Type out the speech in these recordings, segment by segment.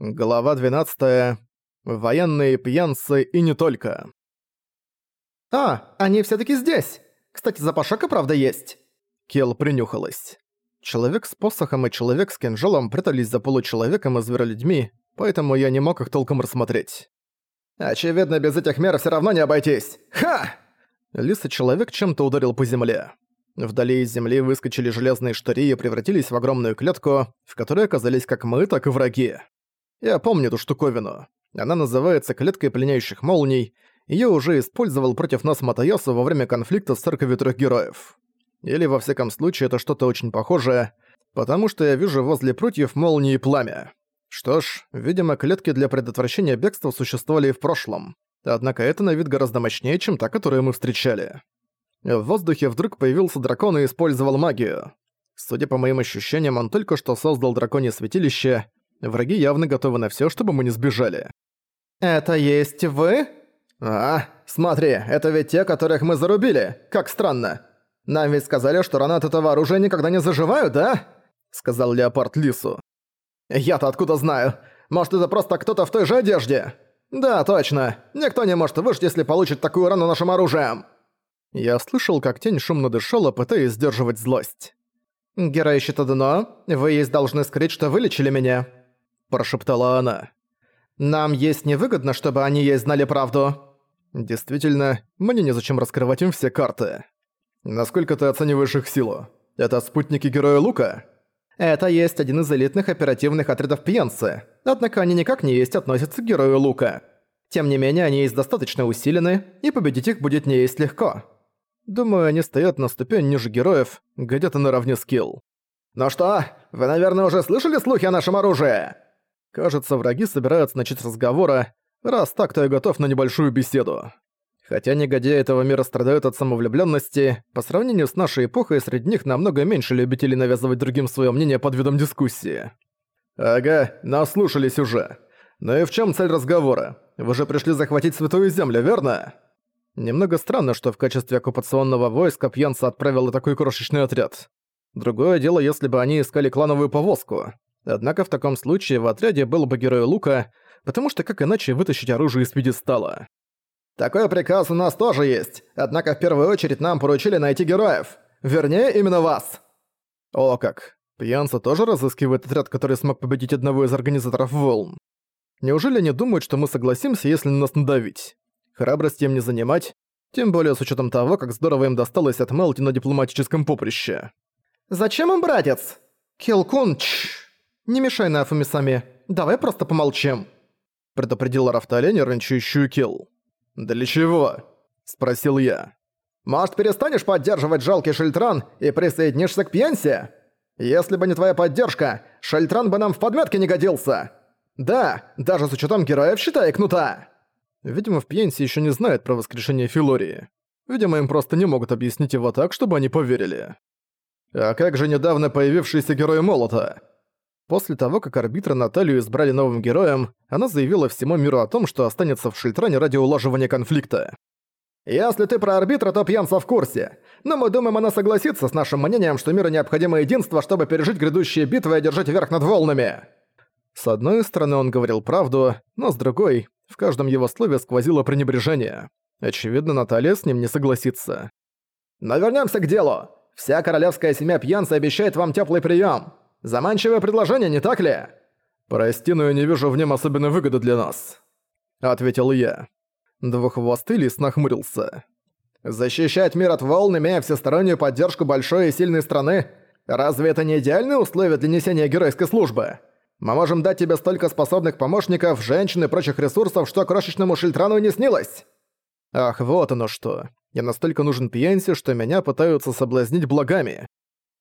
Глава 12. Военные пьянцы и не только. «А, они все таки здесь! Кстати, запашок и правда есть!» Кел принюхалась. Человек с посохом и человек с кинжалом прятались за получеловеком и зверолюдьми, поэтому я не мог их толком рассмотреть. «Очевидно, без этих мер все равно не обойтись! Ха!» Лисый-человек чем-то ударил по земле. Вдали из земли выскочили железные штыри и превратились в огромную клетку, в которой оказались как мы, так и враги. Я помню эту штуковину. Она называется клеткой пленяющих молний. Её уже использовал против нас Матаясу во время конфликта с церковью трех героев. Или во всяком случае это что-то очень похожее, потому что я вижу возле прутьев молнии и пламя. Что ж, видимо, клетки для предотвращения бегства существовали и в прошлом. Однако это на вид гораздо мощнее, чем та, которую мы встречали. В воздухе вдруг появился дракон и использовал магию. Судя по моим ощущениям, он только что создал драконье святилище, Враги явно готовы на всё, чтобы мы не сбежали. «Это есть вы?» «А, смотри, это ведь те, которых мы зарубили. Как странно. Нам ведь сказали, что раны от этого оружия никогда не заживают, да?» Сказал Леопард Лису. «Я-то откуда знаю? Может, это просто кто-то в той же одежде?» «Да, точно. Никто не может выжить, если получит такую рану нашим оружием». Я слышал, как тень шумно дышала, пытаясь сдерживать злость. «Герой Щитодано, вы есть должны скрыть, что вылечили меня прошептала она. «Нам есть невыгодно, чтобы они ей знали правду». «Действительно, мне незачем раскрывать им все карты. Насколько ты оцениваешь их силу? Это спутники Героя Лука?» «Это есть один из элитных оперативных отрядов Пьянцы, однако они никак не есть относятся к Герою Лука. Тем не менее, они есть достаточно усилены, и победить их будет не есть легко». Думаю, они стоят на ступень ниже героев, где-то наравне с Килл. «Ну что, вы, наверное, уже слышали слухи о нашем оружии?» Кажется, враги собираются начать разговора, раз так, то я готов на небольшую беседу. Хотя негодяи этого мира страдают от самовлюбленности, по сравнению с нашей эпохой среди них намного меньше любителей навязывать другим свое мнение под видом дискуссии. Ага, наслушались уже. Ну и в чем цель разговора? Вы же пришли захватить Святую Землю, верно? Немного странно, что в качестве оккупационного войска Пьянца отправил такой крошечный отряд. Другое дело, если бы они искали клановую повозку. Однако в таком случае в отряде был бы герой Лука, потому что как иначе вытащить оружие из пьедестала? «Такой приказ у нас тоже есть, однако в первую очередь нам поручили найти героев. Вернее, именно вас». «О как. Пьянца тоже разыскивает отряд, который смог победить одного из организаторов волн. Неужели они думают, что мы согласимся, если на нас надавить? Храбрость им не занимать, тем более с учетом того, как здорово им досталось от Мелти на дипломатическом поприще». «Зачем им братец?» «Килкун, чш!» «Не мешай на Афумисами, давай просто помолчим», — предупредил Рафталя нервничающую Килл. «Для чего?» — спросил я. «Может, перестанешь поддерживать жалкий Шельтран и присоединишься к Пьянсе? Если бы не твоя поддержка, Шельтран бы нам в подметке не годился. Да, даже с учетом героев считай кнута». Видимо, в Пьянсе еще не знают про воскрешение Филории. Видимо, им просто не могут объяснить его так, чтобы они поверили. «А как же недавно появившийся герой Молота?» После того, как арбитра Наталью избрали новым героем, она заявила всему миру о том, что останется в Шильтране ради улаживания конфликта. «Если ты про арбитра, то пьянца в курсе. Но мы думаем, она согласится с нашим мнением, что миру необходимо единство, чтобы пережить грядущие битвы и одержать верх над волнами». С одной стороны, он говорил правду, но с другой, в каждом его слове сквозило пренебрежение. Очевидно, Наталья с ним не согласится. «Но вернёмся к делу. Вся королевская семья пьянца обещает вам тёплый приём. Заманчивое предложение, не так ли?» «Прости, но я не вижу в нем особенной выгоды для нас», — ответил я. Двуххвостый лис нахмурился. «Защищать мир от волн, имея всестороннюю поддержку большой и сильной страны, разве это не идеальные условия для несения геройской службы? Мы можем дать тебе столько способных помощников, женщин и прочих ресурсов, что крошечному Шильтрану не снилось!» «Ах, вот оно что. Я настолько нужен Пьянсе, что меня пытаются соблазнить благами.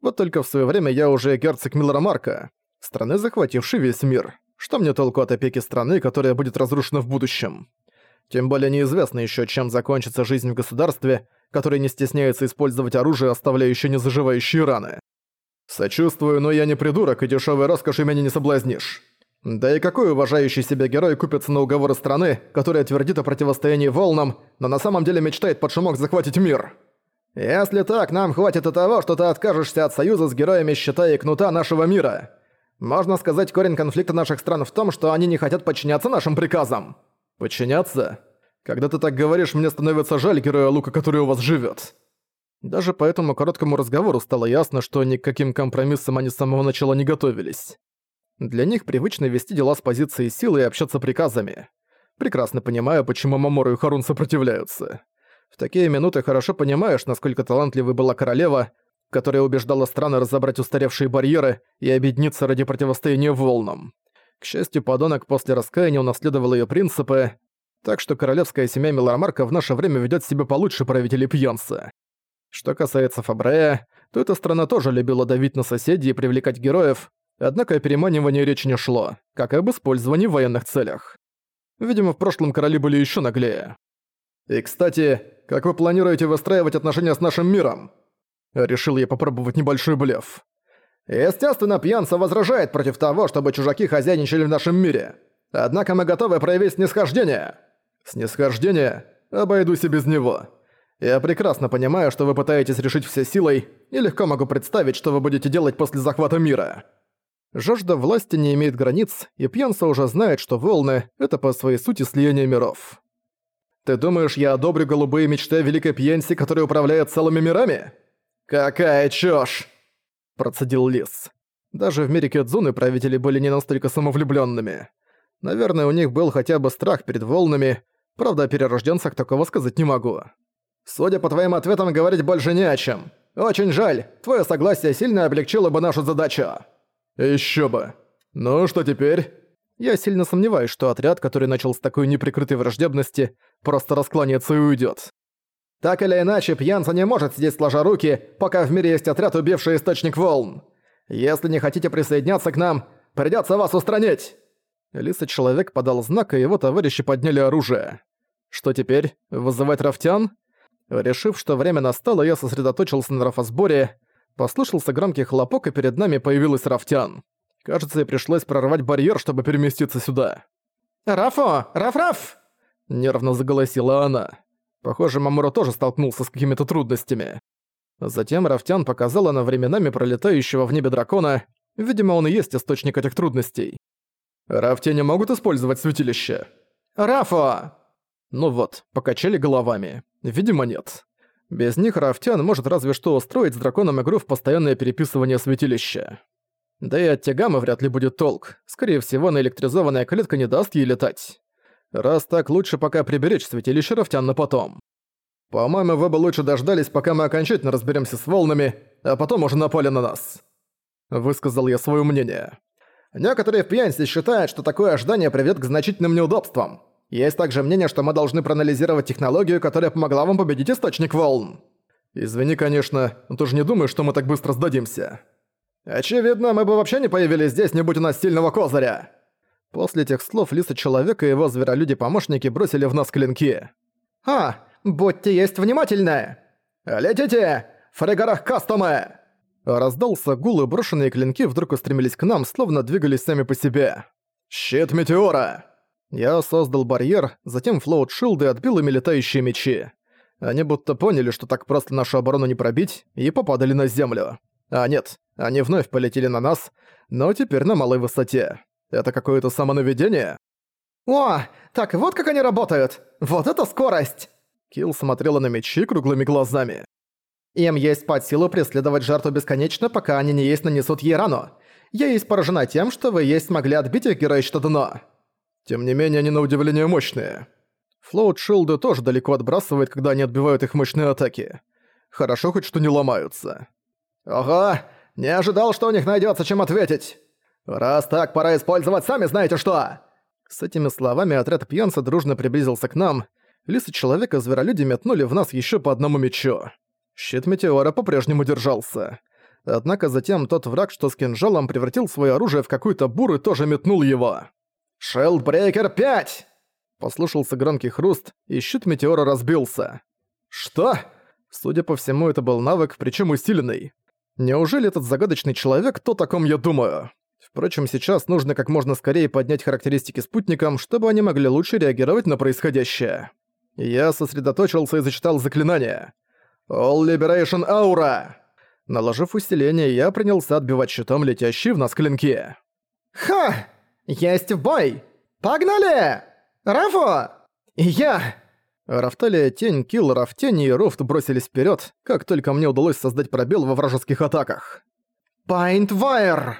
Вот только в своё время я уже герцог Милромарка, страны, захватившей весь мир. Что мне толку от опеки страны, которая будет разрушена в будущем? Тем более неизвестно ещё, чем закончится жизнь в государстве, которое не стесняется использовать оружие, оставляющее незаживающие раны. Сочувствую, но я не придурок, и дешёвой роскошью меня не соблазнишь. Да и какой уважающий себя герой купится на уговоры страны, которая твердит о противостоянии волнам, но на самом деле мечтает под шумок захватить мир? «Если так, нам хватит и того, что ты откажешься от союза с героями щита и кнута нашего мира. Можно сказать, корень конфликта наших стран в том, что они не хотят подчиняться нашим приказам. Подчиняться? Когда ты так говоришь, мне становится жаль героя Лука, который у вас живет. Даже по этому короткому разговору стало ясно, что ни к каким компромиссам они с самого начала не готовились. Для них привычно вести дела с позиции силы и общаться приказами. Прекрасно понимаю, почему Мамору и Харун сопротивляются. В такие минуты хорошо понимаешь, насколько талантливой была королева, которая убеждала страны разобрать устаревшие барьеры и объединиться ради противостояния волнам. К счастью, подонок после раскаяния унаследовал ее принципы, так что королевская семья Миларамарка в наше время ведет себя получше правителей Пьонса. Что касается Фабрея, то эта страна тоже любила давить на соседей и привлекать героев, однако о переманивании речи не шло, как и об использовании в военных целях. Видимо, в прошлом короли были еще наглее. И, кстати, как вы планируете выстраивать отношения с нашим миром? Решил я попробовать небольшой блеф. Естественно, пьянца возражает против того, чтобы чужаки хозяйничали в нашем мире. Однако мы готовы проявить снисхождение. Снисхождение? Обойдусь и без него. Я прекрасно понимаю, что вы пытаетесь решить все силой, и легко могу представить, что вы будете делать после захвата мира. Жажда власти не имеет границ, и Пьянса уже знает, что волны — это по своей сути слияние миров. Ты думаешь, я одобрю голубые мечты великой Пьянсе, которая управляет целыми мирами? Какая чушь! Процедил Лис. Даже в мире Кёдзуны правители были не настолько самовлюбленными. Наверное, у них был хотя бы страх перед волнами, правда, о перерожденцах такого сказать не могу. Судя по твоим ответам, говорить больше не о чем. Очень жаль, твое согласие сильно облегчило бы нашу задачу. Еще бы. Ну что теперь? Я сильно сомневаюсь, что отряд, который начал с такой неприкрытой враждебности, просто раскланяется и уйдет. Так или иначе, пьянца не может сидеть сложа руки, пока в мире есть отряд, убивший источник волн. Если не хотите присоединяться к нам, придется вас устранить. Лиса-человек подал знак, и его товарищи подняли оружие. Что теперь? Вызывать рафтян? Решив, что время настало, я сосредоточился на рафосборе. Послышался громкий хлопок, и перед нами появилась рафтян. Кажется, ей пришлось прорвать барьер, чтобы переместиться сюда. «Рафо! Раф-раф!» Нервно заголосила она. Похоже, Мамура тоже столкнулся с какими-то трудностями. Затем Рафтян показала на временами пролетающего в небе дракона. Видимо, он и есть источник этих трудностей. «Рафте не могут использовать святилище?» «Рафо!» Ну вот, покачали головами. Видимо, нет. Без них Рафтян может разве что устроить с драконом игру в постоянное переписывание святилища. Да и от Тягамы вряд ли будет толк. Скорее всего, наэлектризованная клетка не даст ей летать. Раз так, лучше пока приберечь святилище Рафтян на потом. По-моему, вы бы лучше дождались, пока мы окончательно разберемся с волнами, а потом уже напали на нас. Высказал я свое мнение. Некоторые в пьянстве считают, что такое ожидание приведет к значительным неудобствам. Есть также мнение, что мы должны проанализировать технологию, которая помогла вам победить источник волн. Извини, конечно, но ты не думаешь, что мы так быстро сдадимся. Очевидно, мы бы вообще не появились здесь, не будь у нас сильного козыря. После этих слов лиса человека и его зверолюди-помощники бросили в нас клинки. «А, будьте есть внимательны! Летите! Фрегорах кастомы!» Раздался гул, и брошенные клинки вдруг устремились к нам, словно двигались сами по себе. «Щит Метеора!» Я создал барьер, затем флоут-шилды отбил ими летающие мечи. Они будто поняли, что так просто нашу оборону не пробить, и попадали на землю. А нет, они вновь полетели на нас, но теперь на малой высоте. Это какое-то самонаведение? «О, так вот как они работают! Вот это скорость!» Килл смотрела на мечи круглыми глазами. «Им есть под силу преследовать жертву бесконечно, пока они не есть нанесут ей рану. Я есть поражена тем, что вы есть смогли отбить их героичное дно. Тем не менее, они на удивление мощные. Флоут-шилды тоже далеко отбрасывает, когда они отбивают их мощные атаки. Хорошо хоть что не ломаются. Ага, не ожидал, что у них найдется чем ответить. Раз так, пора использовать сами знаете что. С этими словами отряд пьянца дружно приблизился к нам. Лисы человека зверолюди метнули в нас еще по одному мечу. Щит Метеора по-прежнему держался. Однако затем тот враг, что с кинжалом превратил свое оружие в какую-то буру, тоже метнул его. «Шелдбрейкер 5!» Послушался громкий хруст, и щит метеора разбился. «Что?» Судя по всему, это был навык, причем усиленный. Неужели этот загадочный человек то, о ком я думаю? Впрочем, сейчас нужно как можно скорее поднять характеристики спутникам, чтобы они могли лучше реагировать на происходящее. Я сосредоточился и зачитал заклинание. «All Liberation Aura!» Наложив усиление, я принялся отбивать щитом летящие в нас клинки. Ха! Есть в бой! Погнали! Рафо! Я! Рафталия, Тень, Килл, Рафтень и Руфт бросились вперед, как только мне удалось создать пробел во вражеских атаках. Пайнтвайр!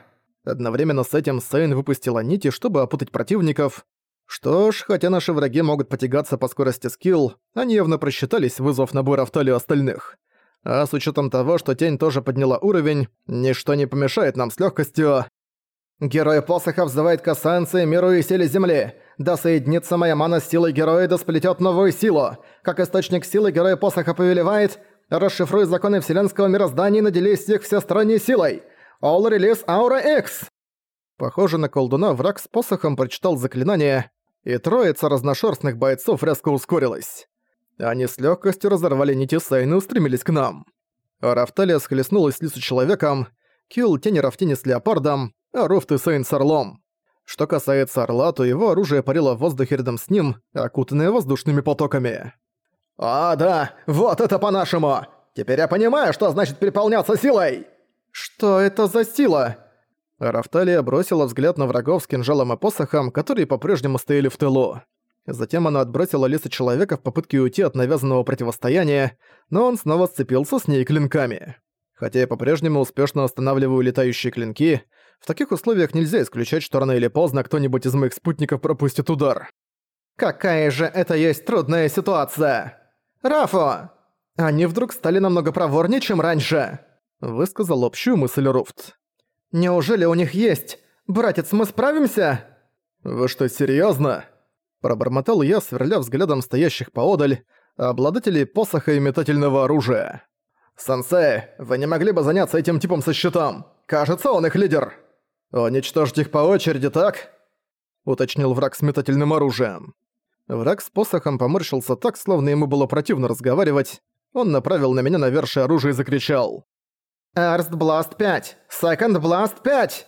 Одновременно с этим Сейн выпустила нити, чтобы опутать противников. Что ж, хотя наши враги могут потягаться по скорости скилл, они явно просчитались, вызвав на бой Рафталию остальных. А с учетом того, что Тень тоже подняла уровень, ничто не помешает нам с легкостью. Герой посоха взывает к эссенции, миру и силе Земли. Да соединится моя мана с силой героя, да сплетет новую силу. Как источник силы герой посоха повелевает, расшифруй законы вселенского мироздания и наделись их всесторонней силой. All Release Aura X! Похоже на колдуна, враг с посохом прочитал заклинание, и троица разношерстных бойцов резко ускорилась. Они с легкостью разорвали нити Сейна и устремились к нам. Рафталия схлестнулась с лису человеком, Килл тени Рафтини с леопардом, а Руфт и Сейн с орлом. Что касается орла, то его оружие парило в воздухе рядом с ним, окутанное воздушными потоками. «А, да, вот это по-нашему! Теперь я понимаю, что значит переполняться силой!» «Что это за сила?» Рафталия бросила взгляд на врагов с кинжалом и посохом, которые по-прежнему стояли в тылу. Затем она отбросила лиса человека в попытке уйти от навязанного противостояния, но он снова сцепился с ней клинками. Хотя я по-прежнему успешно останавливаю летающие клинки, в таких условиях нельзя исключать, что рано или поздно кто-нибудь из моих спутников пропустит удар. «Какая же это есть трудная ситуация! Рафо! Они вдруг стали намного проворнее, чем раньше!» Высказал общую мысль Руфт. «Неужели у них есть? Братец, мы справимся?» «Вы что, серьёзно?» Пробормотал я, сверля взглядом стоящих поодаль, обладателей посоха и метательного оружия. «Сенсей, вы не могли бы заняться этим типом со щитом? Кажется, он их лидер!» «Уничтожить их по очереди, так?» Уточнил враг с метательным оружием. Враг с посохом поморщился так, словно ему было противно разговаривать. Он направил на меня навершие оружие и закричал. «Эрст Бласт 5! Секонд Бласт 5!»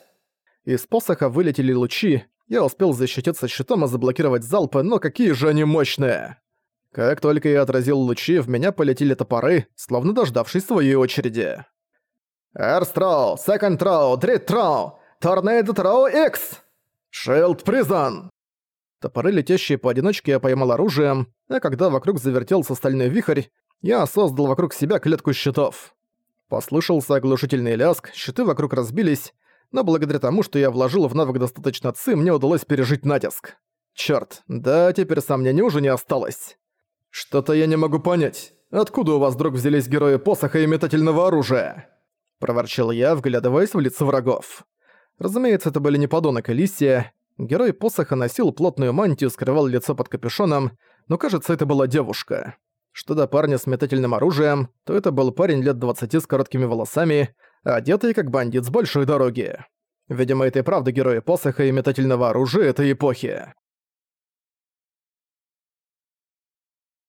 Из посоха вылетели лучи. Я успел защититься щитом и заблокировать залпы, но какие же они мощные! Как только я отразил лучи, в меня полетели топоры, словно дождавшись своей очереди. «Эрст Троу! Секонд Троу! Дрит Троу! Торнейдо Троу Икс! Шилд Призон!» Топоры, летящие поодиночке, я поймал оружием, а когда вокруг завертелся стальной вихрь, я создал вокруг себя клетку щитов. Послышался оглушительный ляск, щиты вокруг разбились, но благодаря тому, что я вложил в навык достаточно ци, мне удалось пережить натиск. Чёрт, да теперь сомнений уже не осталось. Что-то я не могу понять. Откуда у вас вдруг взялись герои посоха и метательного оружия? Проворчал я, вглядываясь в лица врагов. Разумеется, это были не подонок и Лисия. Герой посоха носил плотную мантию, скрывал лицо под капюшоном, но кажется, это была девушка. Что до парня с метательным оружием, то это был парень лет 20 с короткими волосами, одетый как бандит с большой дороги. Видимо, это и правда герои посоха и метательного оружия этой эпохи.